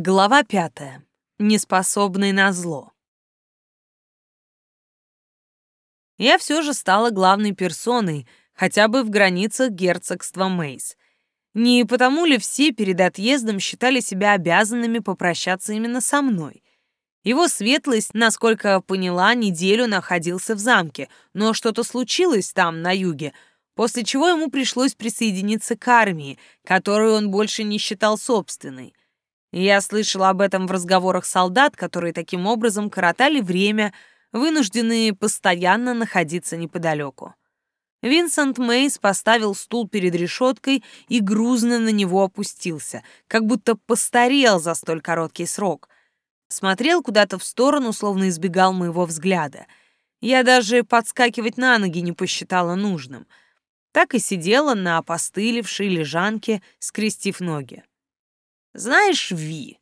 Глава пятая. Неспособный на зло. Я все же стала главной персоной, хотя бы в границах герцогства Мейс. Не потому ли все перед отъездом считали себя обязанными попрощаться именно со мной? Его светлость, насколько поняла, неделю находился в замке, но что-то случилось там, на юге, после чего ему пришлось присоединиться к армии, которую он больше не считал собственной. Я слышала об этом в разговорах солдат, которые таким образом коротали время, вынужденные постоянно находиться неподалеку. Винсент Мейс поставил стул перед решеткой и грузно на него опустился, как будто постарел за столь короткий срок. Смотрел куда-то в сторону, словно избегал моего взгляда. Я даже подскакивать на ноги не посчитала нужным. Так и сидела на опостылевшей лежанке, скрестив ноги. Знаешь, Ви,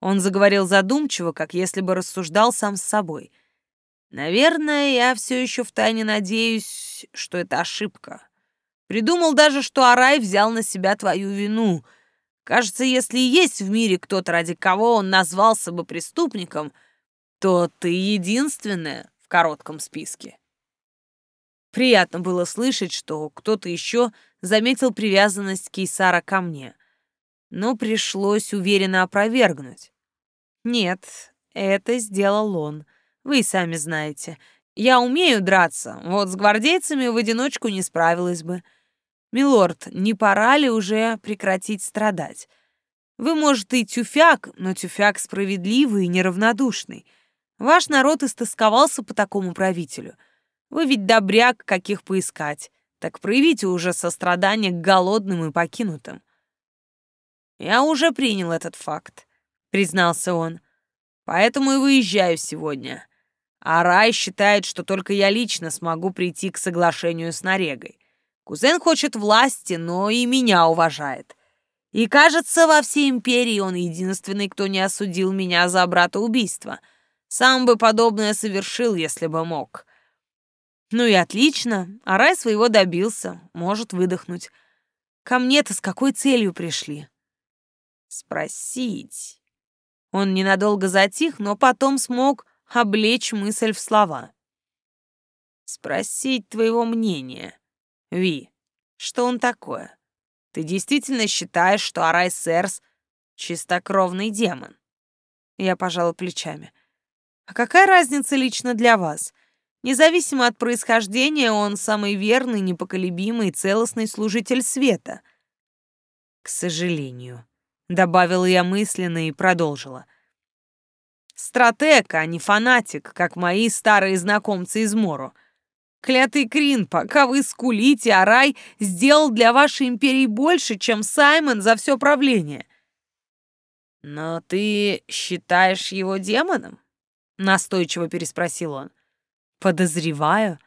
он заговорил задумчиво, как если бы рассуждал сам с собой. Наверное, я все еще втайне надеюсь, что это ошибка. Придумал даже, что Арай взял на себя твою вину. Кажется, если есть в мире кто-то, ради кого он назвался бы преступником, то ты единственная в коротком списке. Приятно было слышать, что кто-то еще заметил привязанность Кейсара ко мне — но пришлось уверенно опровергнуть. Нет, это сделал он. Вы сами знаете. Я умею драться, вот с гвардейцами в одиночку не справилась бы. Милорд, не пора ли уже прекратить страдать? Вы, может, и тюфяк, но тюфяк справедливый и неравнодушный. Ваш народ истосковался по такому правителю. Вы ведь добряк, каких поискать. Так проявите уже сострадание к голодным и покинутым. «Я уже принял этот факт», — признался он. «Поэтому и выезжаю сегодня. А Рай считает, что только я лично смогу прийти к соглашению с Нарегой. Кузен хочет власти, но и меня уважает. И, кажется, во всей империи он единственный, кто не осудил меня за братоубийство. Сам бы подобное совершил, если бы мог». «Ну и отлично. Арай своего добился, может выдохнуть. Ко мне-то с какой целью пришли?» Спросить. Он ненадолго затих, но потом смог облечь мысль в слова. Спросить твоего мнения. Ви, что он такое? Ты действительно считаешь, что Арай Серс — чистокровный демон? Я пожала плечами. А какая разница лично для вас? Независимо от происхождения, он самый верный, непоколебимый, целостный служитель света. К сожалению, добавила я мысленно и продолжила. Стратег, а не фанатик, как мои старые знакомцы из Мору. Клятый Крин, пока вы скулите, а рай сделал для вашей империи больше, чем Саймон за все правление. Но ты считаешь его демоном? Настойчиво переспросил он. Подозреваю.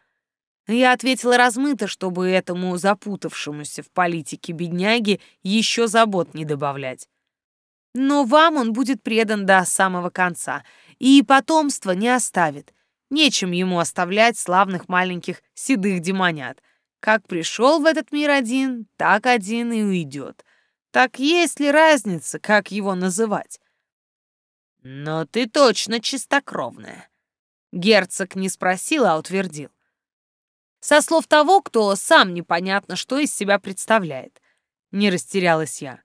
Я ответила размыто, чтобы этому запутавшемуся в политике бедняге еще забот не добавлять. Но вам он будет предан до самого конца, и потомство не оставит. Нечем ему оставлять славных маленьких седых демонят. Как пришел в этот мир один, так один и уйдет. Так есть ли разница, как его называть? Но ты точно чистокровная. Герцог не спросил, а утвердил. Со слов того, кто сам непонятно, что из себя представляет. Не растерялась я.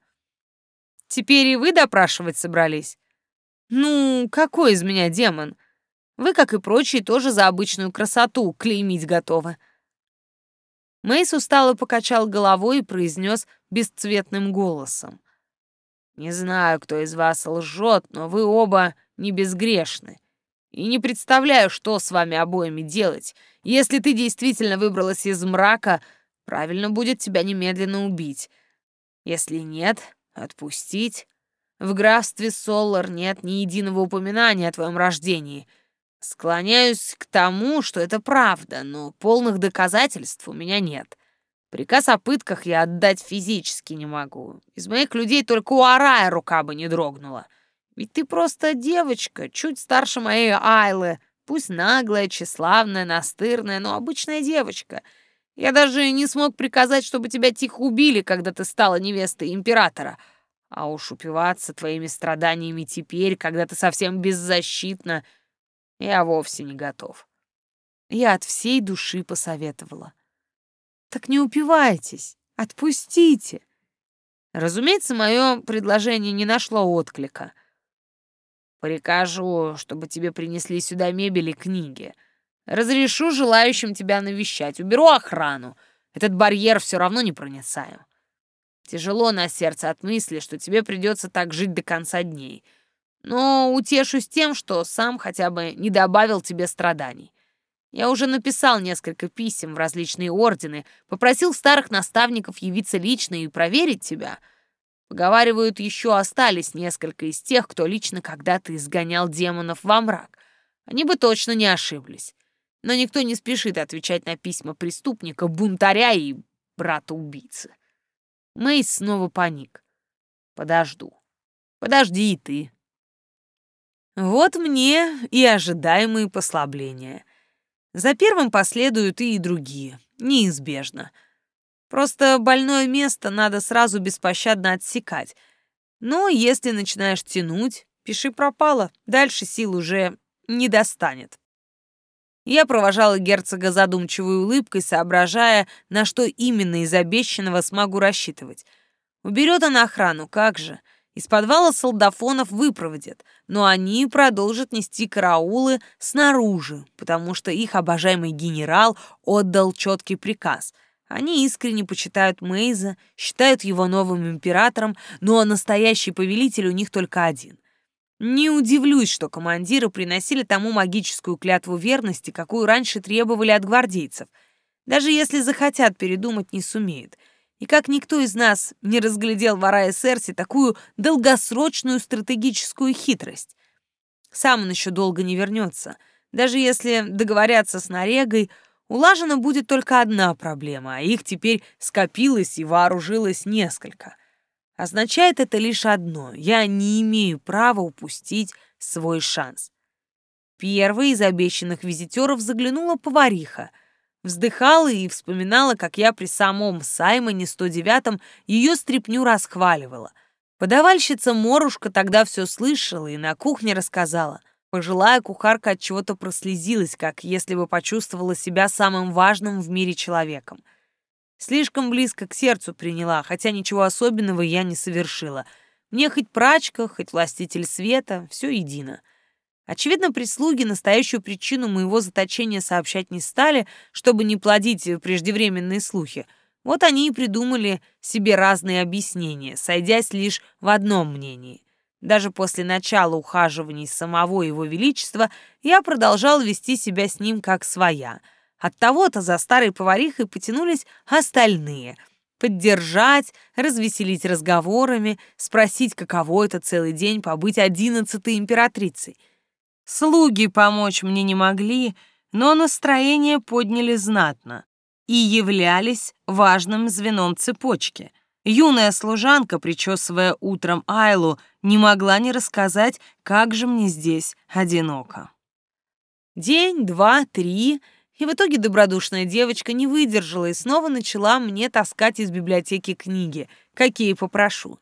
Теперь и вы допрашивать собрались? Ну, какой из меня демон? Вы, как и прочие, тоже за обычную красоту клеймить готовы. Мейс устало покачал головой и произнес бесцветным голосом. «Не знаю, кто из вас лжет, но вы оба не безгрешны. И не представляю, что с вами обоими делать. Если ты действительно выбралась из мрака, правильно будет тебя немедленно убить. Если нет, отпустить. В графстве Соллар нет ни единого упоминания о твоем рождении. Склоняюсь к тому, что это правда, но полных доказательств у меня нет. Приказ о пытках я отдать физически не могу. Из моих людей только у Арая рука бы не дрогнула. Ведь ты просто девочка, чуть старше моей Айлы, пусть наглая, тщеславная, настырная, но обычная девочка. Я даже не смог приказать, чтобы тебя тихо убили, когда ты стала невестой императора. А уж упиваться твоими страданиями теперь, когда ты совсем беззащитна, я вовсе не готов. Я от всей души посоветовала. Так не упивайтесь, отпустите. Разумеется, мое предложение не нашло отклика. Прикажу, чтобы тебе принесли сюда мебель и книги. Разрешу желающим тебя навещать, уберу охрану. Этот барьер все равно не проницаем. Тяжело на сердце от мысли, что тебе придется так жить до конца дней. Но утешусь тем, что сам хотя бы не добавил тебе страданий. Я уже написал несколько писем в различные ордены, попросил старых наставников явиться лично и проверить тебя. Поговаривают, еще остались несколько из тех, кто лично когда-то изгонял демонов во мрак. Они бы точно не ошиблись. Но никто не спешит отвечать на письма преступника, бунтаря и брата-убийцы. Мейс снова паник. Подожду. Подожди и ты. Вот мне и ожидаемые послабления. За первым последуют и другие. Неизбежно. Просто больное место надо сразу беспощадно отсекать. Но если начинаешь тянуть, пиши пропало, дальше сил уже не достанет. Я провожала герцога задумчивой улыбкой, соображая, на что именно из обещанного смогу рассчитывать. Уберет она охрану, как же. Из подвала солдафонов выпроводят, но они продолжат нести караулы снаружи, потому что их обожаемый генерал отдал четкий приказ. Они искренне почитают Мейза, считают его новым императором, но настоящий повелитель у них только один. Не удивлюсь, что командиры приносили тому магическую клятву верности, какую раньше требовали от гвардейцев. Даже если захотят передумать, не сумеют. И как никто из нас не разглядел в Арае Серси такую долгосрочную стратегическую хитрость. Сам он еще долго не вернется. Даже если договорятся с Нарегой, улажена будет только одна проблема, а их теперь скопилось и вооружилось несколько — Означает это лишь одно — я не имею права упустить свой шанс. Первой из обещанных визитеров заглянула повариха. Вздыхала и вспоминала, как я при самом Саймоне 109-м ее стряпню расхваливала. Подавальщица Морушка тогда все слышала и на кухне рассказала. Пожилая кухарка от чего-то прослезилась, как если бы почувствовала себя самым важным в мире человеком — Слишком близко к сердцу приняла, хотя ничего особенного я не совершила. Мне хоть прачка, хоть властитель света, все едино. Очевидно, прислуги настоящую причину моего заточения сообщать не стали, чтобы не плодить преждевременные слухи. Вот они и придумали себе разные объяснения, сойдясь лишь в одном мнении. Даже после начала ухаживаний самого его величества я продолжал вести себя с ним как своя — от того-то за старой поварихой потянулись остальные. Поддержать, развеселить разговорами, спросить, каково это целый день побыть одиннадцатой императрицей. Слуги помочь мне не могли, но настроение подняли знатно и являлись важным звеном цепочки. Юная служанка, причесывая утром Айлу, не могла не рассказать, как же мне здесь одиноко. День, два, три — и в итоге добродушная девочка не выдержала и снова начала мне таскать из библиотеки книги, какие попрошу.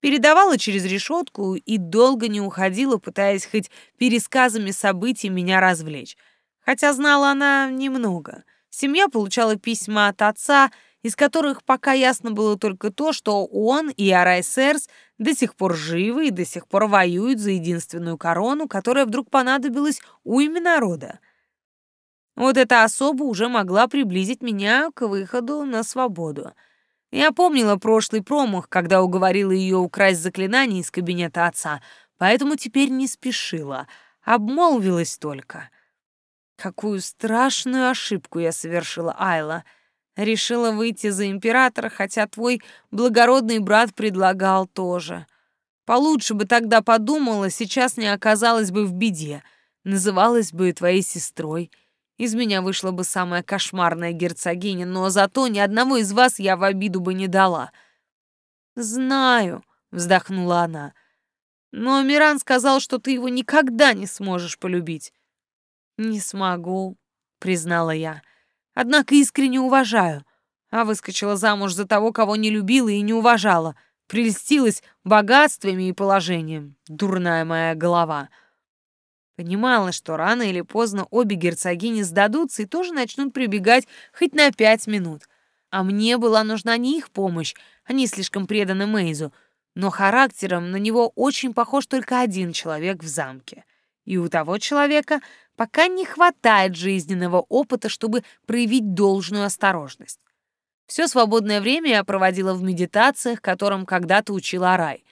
Передавала через решетку и долго не уходила, пытаясь хоть пересказами событий меня развлечь. Хотя знала она немного. Семья получала письма от отца, из которых пока ясно было только то, что он и Арайсерс до сих пор живы и до сих пор воюют за единственную корону, которая вдруг понадобилась уйме народа. Вот эта особа уже могла приблизить меня к выходу на свободу. Я помнила прошлый промах, когда уговорила ее украсть заклинание из кабинета отца, поэтому теперь не спешила, обмолвилась только. Какую страшную ошибку я совершила, Айла. Решила выйти за императора, хотя твой благородный брат предлагал тоже. Получше бы тогда подумала, сейчас не оказалась бы в беде, называлась бы твоей сестрой — из меня вышла бы самая кошмарная герцогиня, но зато ни одного из вас я в обиду бы не дала. Знаю, вздохнула она. Но Миран сказал, что ты его никогда не сможешь полюбить. Не смогу, признала я. Однако искренне уважаю. А выскочила замуж за того, кого не любила и не уважала. Прельстилась богатствами и положением. Дурная моя голова. Понимала, что рано или поздно обе герцогини сдадутся и тоже начнут прибегать хоть на пять минут. А мне была нужна не их помощь, они слишком преданы Мейзу, но характером на него очень похож только один человек в замке. И у того человека пока не хватает жизненного опыта, чтобы проявить должную осторожность. Все свободное время я проводила в медитациях, которым когда-то учила Арай.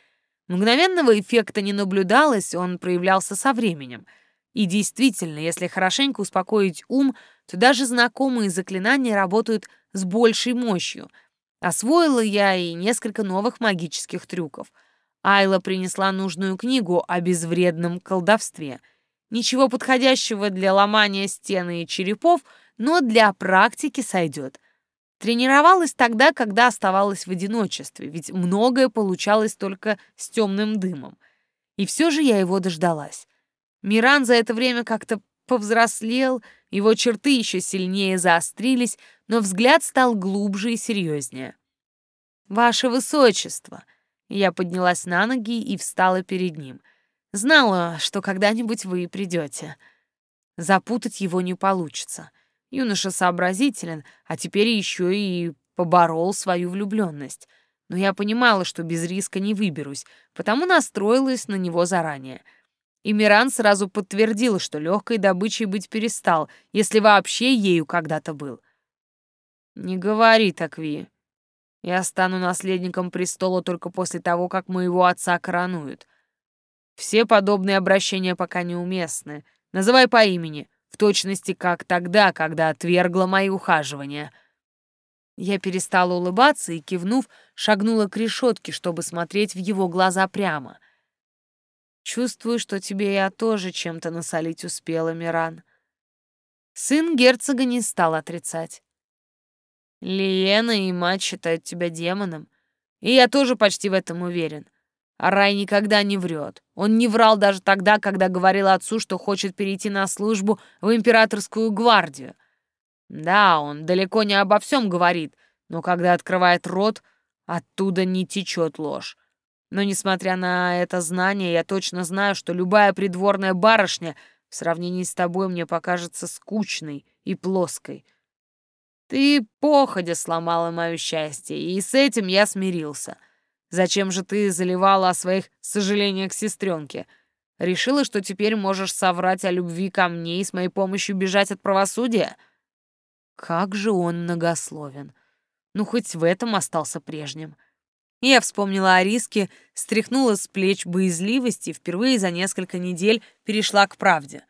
Мгновенного эффекта не наблюдалось, он проявлялся со временем. И действительно, если хорошенько успокоить ум, то даже знакомые заклинания работают с большей мощью. Освоила я и несколько новых магических трюков. Айла принесла нужную книгу о безвредном колдовстве. Ничего подходящего для ломания стены и черепов, но для практики сойдет. Тренировалась тогда, когда оставалась в одиночестве, ведь многое получалось только с темным дымом. И все же я его дождалась. Миран за это время как-то повзрослел, его черты еще сильнее заострились, но взгляд стал глубже и серьезнее. «Ваше Высочество!» Я поднялась на ноги и встала перед ним. Знала, что когда-нибудь вы придете. Запутать его не получится. Юноша сообразителен, а теперь еще и поборол свою влюбленность. Но я понимала, что без риска не выберусь, потому настроилась на него заранее. И Миран сразу подтвердил, что легкой добычей быть перестал, если вообще ею когда-то был. «Не говори так, Ви. Я стану наследником престола только после того, как моего отца коронуют. Все подобные обращения пока неуместны. Называй по имени в точности как тогда, когда отвергла мои ухаживания. Я перестала улыбаться и, кивнув, шагнула к решетке, чтобы смотреть в его глаза прямо. Чувствую, что тебе я тоже чем-то насолить успела, Миран. Сын герцога не стал отрицать. Лиена и мать считают тебя демоном, и я тоже почти в этом уверен. А Рай никогда не врет. Он не врал даже тогда, когда говорил отцу, что хочет перейти на службу в императорскую гвардию. Да, он далеко не обо всем говорит, но когда открывает рот, оттуда не течет ложь. Но, несмотря на это знание, я точно знаю, что любая придворная барышня в сравнении с тобой мне покажется скучной и плоской. Ты походя сломала мое счастье, и с этим я смирился — Зачем же ты заливала о своих сожалениях сестренке? Решила, что теперь можешь соврать о любви ко мне и с моей помощью бежать от правосудия? Как же он многословен. Ну, хоть в этом остался прежним. Я вспомнила о риске, стряхнула с плеч боязливости и впервые за несколько недель перешла к правде.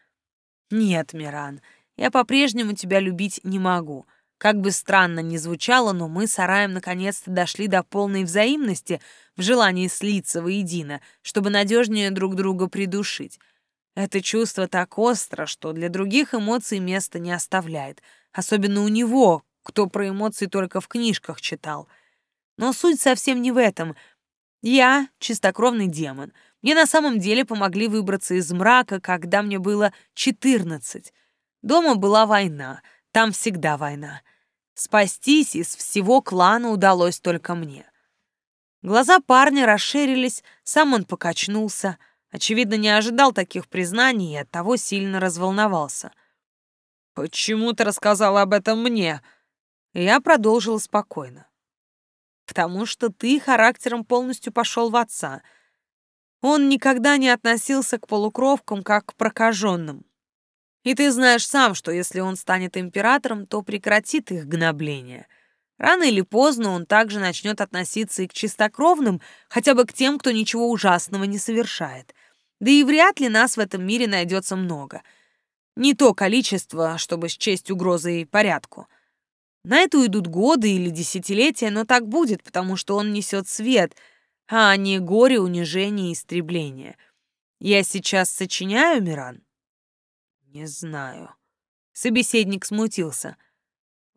«Нет, Миран, я по-прежнему тебя любить не могу. Как бы странно ни звучало, но мы с Араем наконец-то дошли до полной взаимности в желании слиться воедино, чтобы надежнее друг друга придушить. Это чувство так остро, что для других эмоций места не оставляет, особенно у него, кто про эмоции только в книжках читал. Но суть совсем не в этом. Я — чистокровный демон. Мне на самом деле помогли выбраться из мрака, когда мне было четырнадцать. Дома была война — там всегда война. Спастись из всего клана удалось только мне. Глаза парня расширились, сам он покачнулся. Очевидно, не ожидал таких признаний и оттого сильно разволновался. «Почему ты рассказала об этом мне?» я продолжила спокойно. «Потому что ты характером полностью пошел в отца. Он никогда не относился к полукровкам как к прокаженным. И ты знаешь сам, что если он станет императором, то прекратит их гнобление. Рано или поздно он также начнет относиться и к чистокровным, хотя бы к тем, кто ничего ужасного не совершает. Да и вряд ли нас в этом мире найдется много. Не то количество, чтобы счесть угрозы и порядку. На это уйдут годы или десятилетия, но так будет, потому что он несет свет, а не горе, унижение и истребление. Я сейчас сочиняю, Миран? «Не знаю». Собеседник смутился.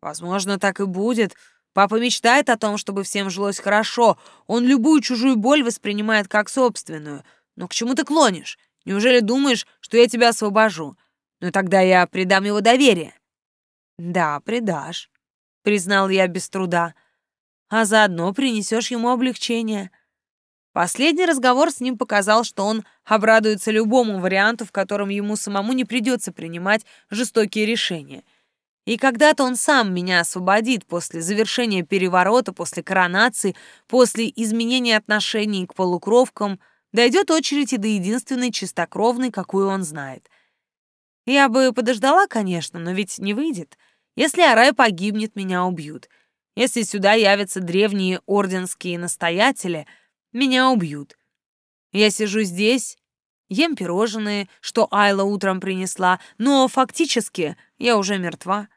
«Возможно, так и будет. Папа мечтает о том, чтобы всем жилось хорошо. Он любую чужую боль воспринимает как собственную. Но к чему ты клонишь? Неужели думаешь, что я тебя освобожу? Ну тогда я предам его доверие». «Да, предашь», — признал я без труда. «А заодно принесешь ему облегчение. Последний разговор с ним показал, что он обрадуется любому варианту, в котором ему самому не придется принимать жестокие решения. И когда-то он сам меня освободит после завершения переворота, после коронации, после изменения отношений к полукровкам, дойдет очередь и до единственной чистокровной, какую он знает. Я бы подождала, конечно, но ведь не выйдет. Если Арай погибнет, меня убьют. Если сюда явятся древние орденские настоятели — меня убьют. Я сижу здесь, ем пирожные, что Айла утром принесла, но фактически я уже мертва.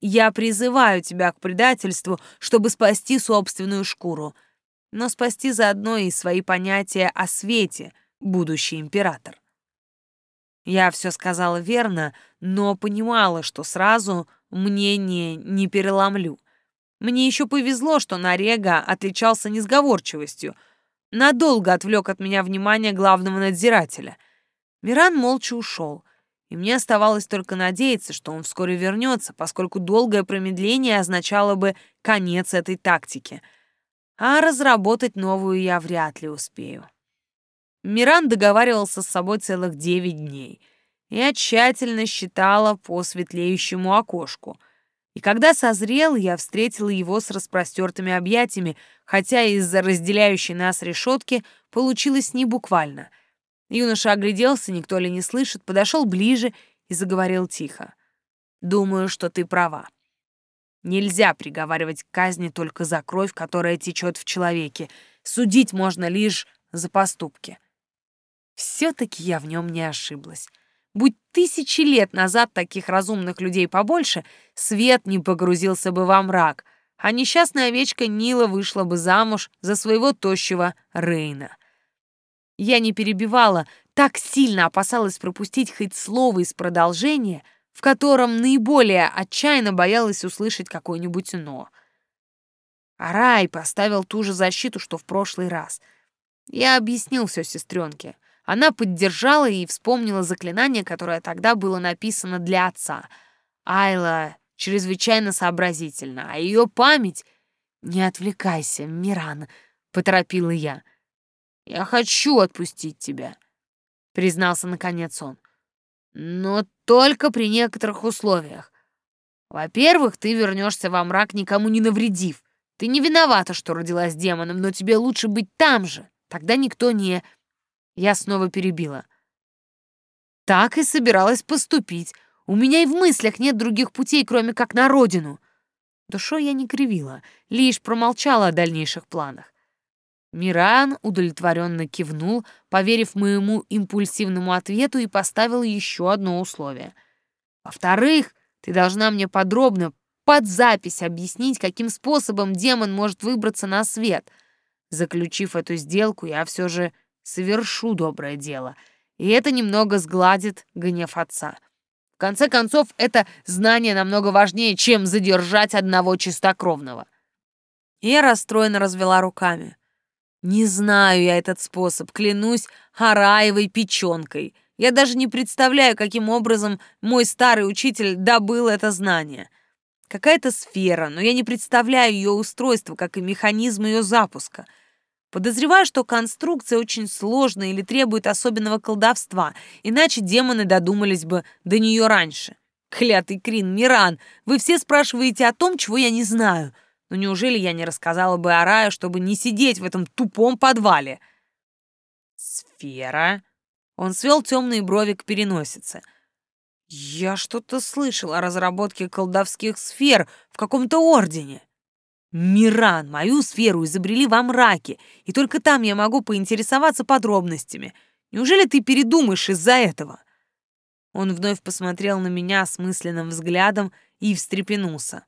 Я призываю тебя к предательству, чтобы спасти собственную шкуру, но спасти заодно и свои понятия о свете, будущий император. Я все сказала верно, но понимала, что сразу мнение не переломлю. Мне еще повезло, что Нарега отличался несговорчивостью — надолго отвлек от меня внимание главного надзирателя. Миран молча ушел, и мне оставалось только надеяться, что он вскоре вернется, поскольку долгое промедление означало бы конец этой тактики. А разработать новую я вряд ли успею. Миран договаривался с собой целых девять дней. Я тщательно считала по светлеющему окошку — и когда созрел, я встретила его с распростертыми объятиями, хотя из-за разделяющей нас решетки получилось не буквально. Юноша огляделся, никто ли не слышит, подошел ближе и заговорил тихо. «Думаю, что ты права. Нельзя приговаривать к казни только за кровь, которая течет в человеке. Судить можно лишь за поступки». Все-таки я в нем не ошиблась. Будь тысячи лет назад таких разумных людей побольше, свет не погрузился бы во мрак, а несчастная овечка Нила вышла бы замуж за своего тощего Рейна. Я не перебивала, так сильно опасалась пропустить хоть слово из продолжения, в котором наиболее отчаянно боялась услышать какое-нибудь «но». Арай поставил ту же защиту, что в прошлый раз. Я объяснил все сестренке. Она поддержала и вспомнила заклинание, которое тогда было написано для отца. Айла чрезвычайно сообразительна, а ее память... «Не отвлекайся, Миран», — поторопила я. «Я хочу отпустить тебя», — признался наконец он. «Но только при некоторых условиях. Во-первых, ты вернешься во мрак, никому не навредив. Ты не виновата, что родилась демоном, но тебе лучше быть там же. Тогда никто не...» Я снова перебила. Так и собиралась поступить. У меня и в мыслях нет других путей, кроме как на родину. Душой я не кривила, лишь промолчала о дальнейших планах. Миран удовлетворенно кивнул, поверив моему импульсивному ответу, и поставил еще одно условие. Во-вторых, ты должна мне подробно, под запись, объяснить, каким способом демон может выбраться на свет. Заключив эту сделку, я все же совершу доброе дело, и это немного сгладит гнев отца. В конце концов, это знание намного важнее, чем задержать одного чистокровного. Я расстроенно развела руками. Не знаю я этот способ, клянусь Хараевой печенкой. Я даже не представляю, каким образом мой старый учитель добыл это знание. Какая-то сфера, но я не представляю ее устройство, как и механизм ее запуска — Подозреваю, что конструкция очень сложная или требует особенного колдовства, иначе демоны додумались бы до нее раньше. Клятый Крин, Миран, вы все спрашиваете о том, чего я не знаю. Но неужели я не рассказала бы Араю, чтобы не сидеть в этом тупом подвале? Сфера? Он свел темные брови к переносице. Я что-то слышал о разработке колдовских сфер в каком-то ордене. Миран, мою сферу изобрели во мраке, и только там я могу поинтересоваться подробностями. Неужели ты передумаешь из-за этого?» Он вновь посмотрел на меня осмысленным взглядом и встрепенулся.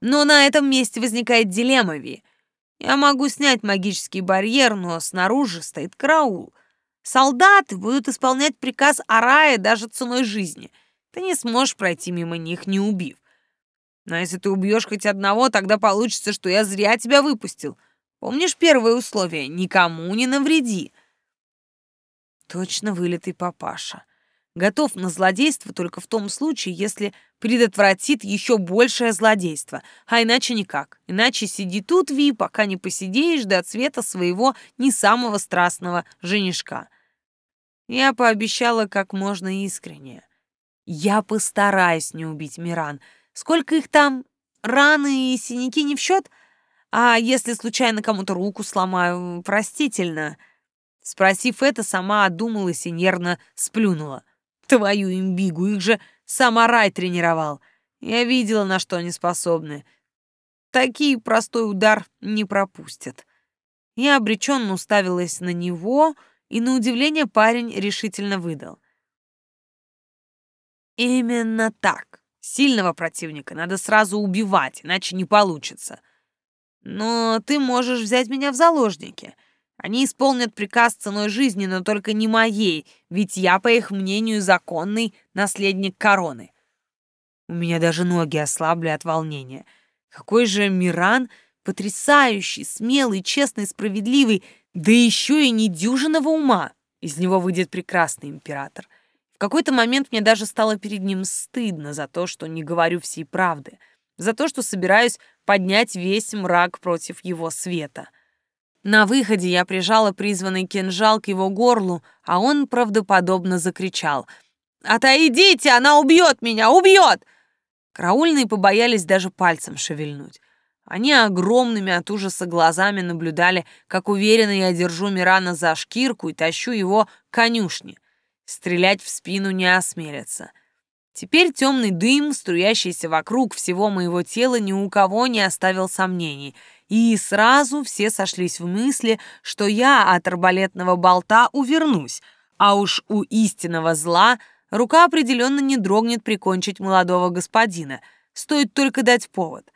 «Но на этом месте возникает дилемма, Ви. Я могу снять магический барьер, но снаружи стоит караул. Солдаты будут исполнять приказ Арая даже ценой жизни. Ты не сможешь пройти мимо них, не убив. Но если ты убьешь хоть одного, тогда получится, что я зря тебя выпустил. Помнишь первое условие? Никому не навреди. Точно вылитый папаша. готов на злодейство только в том случае, если предотвратит еще большее злодейство, а иначе никак. Иначе сиди тут, Ви, пока не посидеешь до цвета своего не самого страстного женишка. Я пообещала как можно искреннее. Я постараюсь не убить Миран. Сколько их там? Раны и синяки не в счет? А если случайно кому-то руку сломаю, простительно. Спросив это, сама одумалась и нервно сплюнула. Твою имбигу, их же самарай тренировал. Я видела, на что они способны. Такие простой удар не пропустят. Я обреченно уставилась на него, и на удивление парень решительно выдал. Именно так. Сильного противника надо сразу убивать, иначе не получится. Но ты можешь взять меня в заложники — они исполнят приказ ценой жизни, но только не моей, ведь я, по их мнению, законный наследник короны. У меня даже ноги ослабли от волнения. Какой же Миран потрясающий, смелый, честный, справедливый, да еще и недюжинного ума. Из него выйдет прекрасный император. Какой-то момент мне даже стало перед ним стыдно за то, что не говорю всей правды, за то, что собираюсь поднять весь мрак против его света — на выходе я прижала призванный кинжал к его горлу, а он правдоподобно закричал. «Отойдите, она убьет меня, убьет!» Караульные побоялись даже пальцем шевельнуть. Они огромными от ужаса глазами наблюдали, как уверенно я держу Мирана за шкирку и тащу его к конюшне. Стрелять в спину не осмелятся. Теперь темный дым, струящийся вокруг всего моего тела, ни у кого не оставил сомнений — и сразу все сошлись в мысли, что я от арбалетного болта увернусь, а уж у истинного зла рука определенно не дрогнет прикончить молодого господина, стоит только дать повод.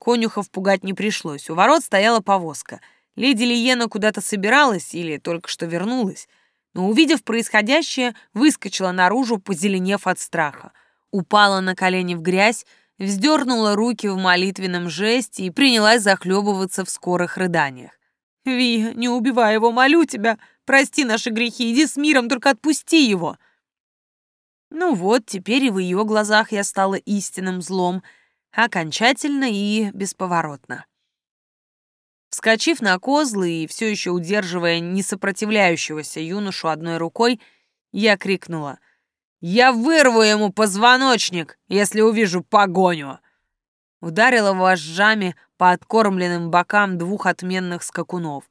Конюхов пугать не пришлось, у ворот стояла повозка. Леди Лиена куда-то собиралась или только что вернулась, но, увидев происходящее, выскочила наружу, позеленев от страха. Упала на колени в грязь, вздернула руки в молитвенном жесте и принялась захлебываться в скорых рыданиях. «Ви, не убивай его, молю тебя! Прости наши грехи, иди с миром, только отпусти его!» Ну вот, теперь и в ее глазах я стала истинным злом, окончательно и бесповоротно. Вскочив на козлы и все еще удерживая несопротивляющегося юношу одной рукой, я крикнула — я вырву ему позвоночник, если увижу погоню!» Ударила вожжами по откормленным бокам двух отменных скакунов.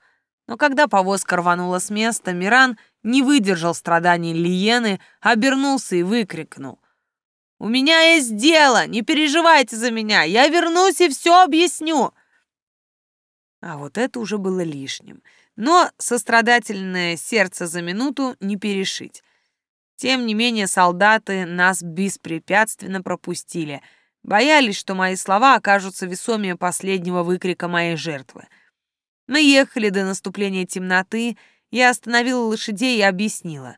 Но когда повозка рванула с места, Миран не выдержал страданий Лиены, обернулся и выкрикнул. «У меня есть дело! Не переживайте за меня! Я вернусь и все объясню!» А вот это уже было лишним. Но сострадательное сердце за минуту не перешить. Тем не менее, солдаты нас беспрепятственно пропустили. Боялись, что мои слова окажутся весомее последнего выкрика моей жертвы. Мы ехали до наступления темноты, я остановила лошадей и объяснила.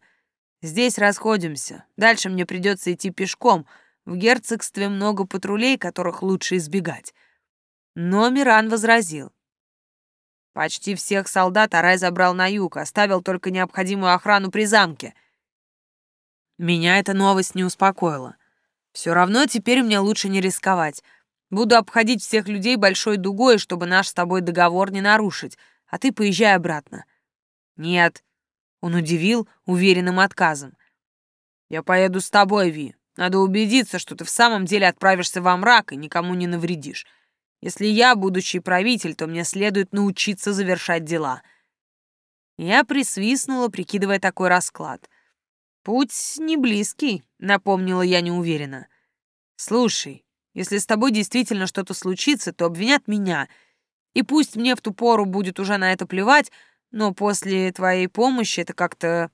«Здесь расходимся. Дальше мне придется идти пешком. В герцогстве много патрулей, которых лучше избегать». Но Миран возразил. Почти всех солдат Арай забрал на юг, оставил только необходимую охрану при замке. Меня эта новость не успокоила. Все равно теперь мне лучше не рисковать. Буду обходить всех людей большой дугой, чтобы наш с тобой договор не нарушить, а ты поезжай обратно. Нет, он удивил уверенным отказом. Я поеду с тобой, Ви. Надо убедиться, что ты в самом деле отправишься во мрак и никому не навредишь. Если я будущий правитель, то мне следует научиться завершать дела. Я присвистнула, прикидывая такой расклад. «Путь не близкий», — напомнила я неуверенно. «Слушай, если с тобой действительно что-то случится, то обвинят меня. И пусть мне в ту пору будет уже на это плевать, но после твоей помощи это как-то...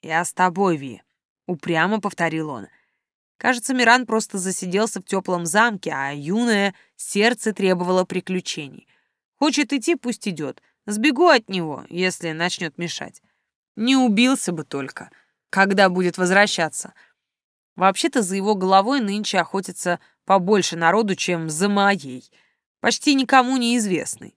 Я с тобой, Ви», — упрямо повторил он. Кажется, Миран просто засиделся в теплом замке, а юное сердце требовало приключений. Хочет идти, пусть идет. Сбегу от него, если начнет мешать. Не убился бы только когда будет возвращаться. Вообще-то за его головой нынче охотится побольше народу, чем за моей, почти никому неизвестный.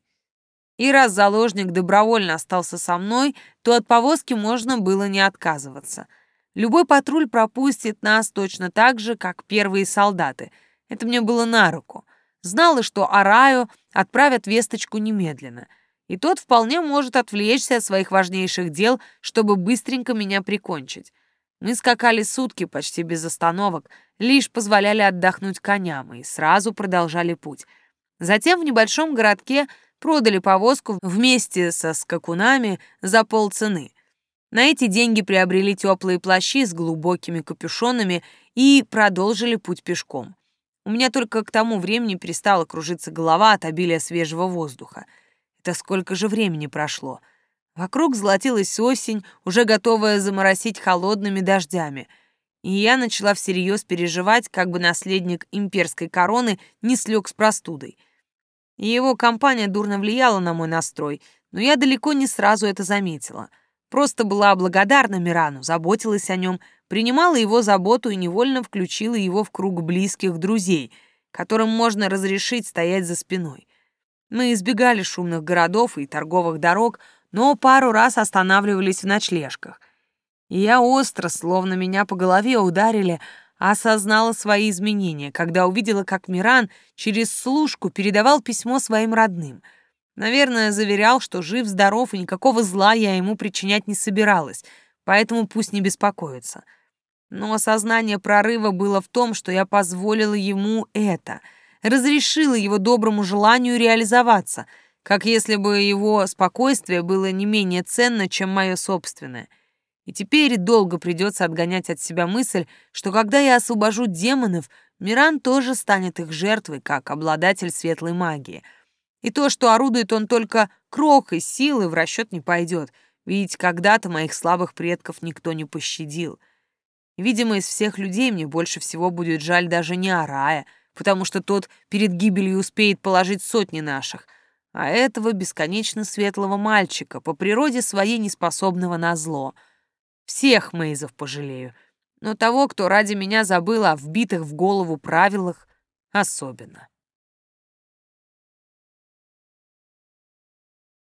И раз заложник добровольно остался со мной, то от повозки можно было не отказываться. Любой патруль пропустит нас точно так же, как первые солдаты. Это мне было на руку. Знала, что Араю отправят весточку немедленно. И тот вполне может отвлечься от своих важнейших дел, чтобы быстренько меня прикончить. Мы скакали сутки почти без остановок, лишь позволяли отдохнуть коням и сразу продолжали путь. Затем в небольшом городке продали повозку вместе со скакунами за полцены. На эти деньги приобрели теплые плащи с глубокими капюшонами и продолжили путь пешком. У меня только к тому времени перестала кружиться голова от обилия свежего воздуха. Это сколько же времени прошло? Вокруг золотилась осень, уже готовая заморосить холодными дождями. И я начала всерьез переживать, как бы наследник имперской короны не слег с простудой. Его компания дурно влияла на мой настрой, но я далеко не сразу это заметила. Просто была благодарна Мирану, заботилась о нем, принимала его заботу и невольно включила его в круг близких друзей, которым можно разрешить стоять за спиной. Мы избегали шумных городов и торговых дорог, но пару раз останавливались в ночлежках. Я остро, словно меня по голове ударили, осознала свои изменения, когда увидела, как Миран через служку передавал письмо своим родным. Наверное, заверял, что жив-здоров и никакого зла я ему причинять не собиралась, поэтому пусть не беспокоится. Но осознание прорыва было в том, что я позволила ему это, разрешила его доброму желанию реализоваться — как если бы его спокойствие было не менее ценно, чем мое собственное. И теперь долго придется отгонять от себя мысль, что когда я освобожу демонов, Миран тоже станет их жертвой, как обладатель светлой магии. И то, что орудует он только крохой силы, в расчет не пойдет, ведь когда-то моих слабых предков никто не пощадил. Видимо, из всех людей мне больше всего будет жаль даже не Арая, потому что тот перед гибелью успеет положить сотни наших — а этого бесконечно светлого мальчика, по природе своей неспособного на зло. Всех Мейзов пожалею, но того, кто ради меня забыл о вбитых в голову правилах, особенно.